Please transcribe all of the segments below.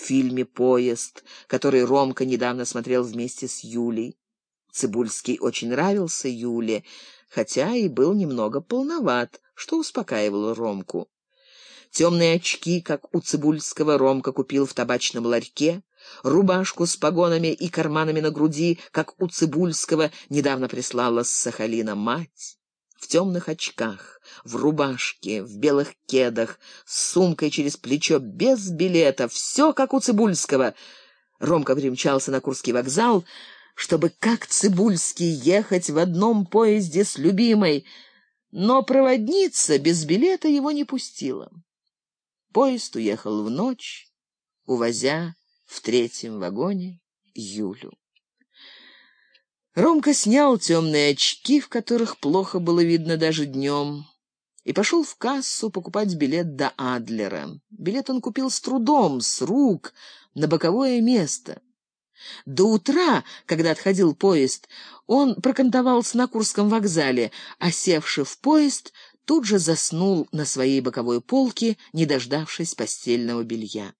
фильме «Поезд», который Ромка недавно смотрел вместе с Юлей. Цибульский очень нравился Юле, хотя и был немного полноват, что успокаивало Ромку. Темные очки, как у Цибульского, Ромка купил в табачном ларьке, рубашку с погонами и карманами на груди, как у Цибульского, недавно прислала с Сахалина мать. В темных очках, в рубашке, в белых кедах, с сумкой через плечо, без билета, все как у Цибульского. Ромка примчался на Курский вокзал, чтобы, как Цибульский, ехать в одном поезде с любимой, но проводница без билета его не пустила. Поезд уехал в ночь, увозя в третьем вагоне Юлю. Ромка снял темные очки, в которых плохо было видно даже днем, и пошел в кассу покупать билет до Адлера. Билет он купил с трудом, с рук, на боковое место. До утра, когда отходил поезд, он прокантовался на Курском вокзале, а севший в поезд, тут же заснул на своей боковой полке, не дождавшись постельного белья.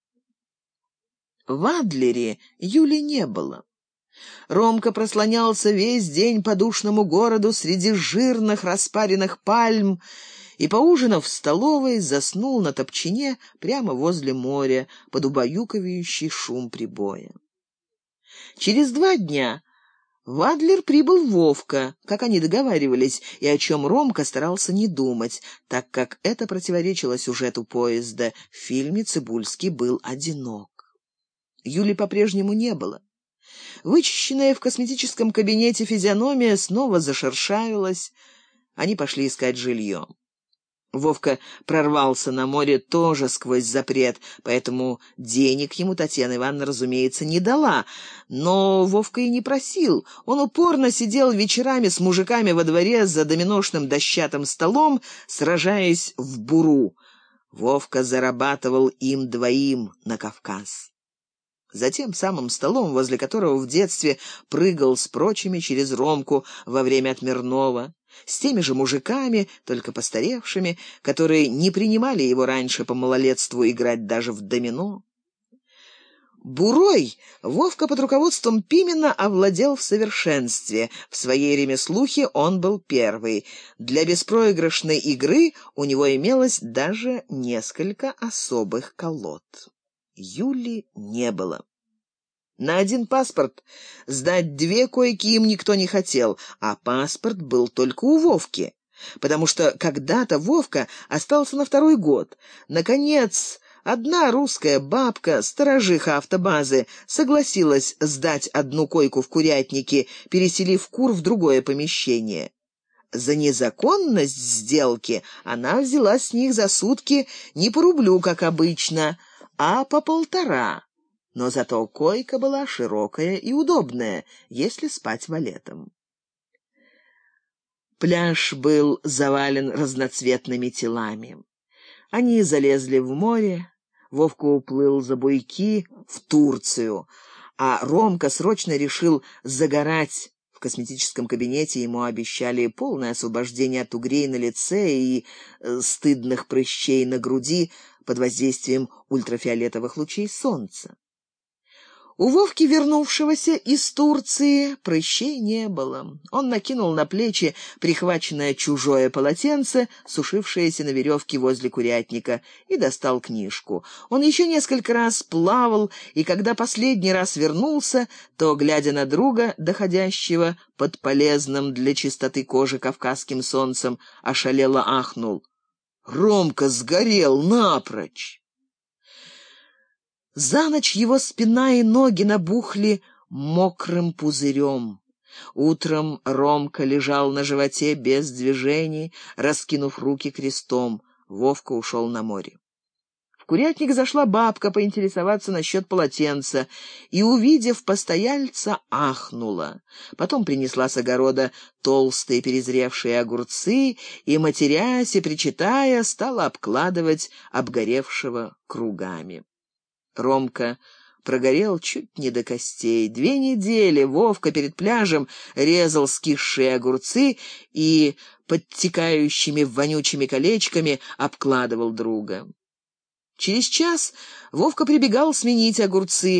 В Адлере Юли не было. Ромка прослонялся весь день по душному городу среди жирных распаренных пальм и, поужинав в столовой, заснул на топчине прямо возле моря под убаюкивающий шум прибоя. Через два дня в Адлер прибыл Вовка, как они договаривались, и о чем Ромка старался не думать, так как это противоречило сюжету поезда. В фильме Цибульский был одинок. Юли по-прежнему не было. Вычищенная в косметическом кабинете физиономия снова зашершавилась. Они пошли искать жилье. Вовка прорвался на море тоже сквозь запрет, поэтому денег ему Татьяна Ивановна, разумеется, не дала. Но Вовка и не просил. Он упорно сидел вечерами с мужиками во дворе за доминошным дощатым столом, сражаясь в буру. Вовка зарабатывал им двоим на Кавказ. За тем самым столом, возле которого в детстве прыгал с прочими через Ромку во время отмерного, с теми же мужиками, только постаревшими, которые не принимали его раньше по малолетству играть даже в домино. Бурой Вовка под руководством Пимена овладел в совершенстве. В своей ремеслухе он был первый. Для беспроигрышной игры у него имелось даже несколько особых колод. Юли не было. На один паспорт сдать две койки им никто не хотел, а паспорт был только у Вовки, потому что когда-то Вовка остался на второй год. Наконец, одна русская бабка, сторожиха автобазы, согласилась сдать одну койку в курятнике, переселив кур в другое помещение. За незаконность сделки она взяла с них за сутки не по рублю, как обычно, а по полтора. Но зато койка была широкая и удобная, если спать валетом. Пляж был завален разноцветными телами. Они залезли в море, Вовка уплыл за буйки в Турцию, а Ромка срочно решил загорать в косметическом кабинете ему обещали полное освобождение от угрей на лице и э, стыдных прыщей на груди, под воздействием ультрафиолетовых лучей солнца. У Вовки, вернувшегося из Турции, прыщей не было. Он накинул на плечи прихваченное чужое полотенце, сушившееся на веревке возле курятника, и достал книжку. Он еще несколько раз плавал, и когда последний раз вернулся, то, глядя на друга, доходящего под полезным для чистоты кожи кавказским солнцем, ошалело ахнул. Ромка сгорел напрочь. За ночь его спина и ноги набухли мокрым пузырем. Утром Ромка лежал на животе без движений, раскинув руки крестом. Вовка ушел на море курятник зашла бабка поинтересоваться насчет полотенца и, увидев постояльца, ахнула. Потом принесла с огорода толстые перезревшие огурцы и, матерясь и причитая, стала обкладывать обгоревшего кругами. Ромка прогорел чуть не до костей. Две недели Вовка перед пляжем резал скисшие огурцы и подтекающими вонючими колечками обкладывал друга. Через час Вовка прибегал сменить огурцы,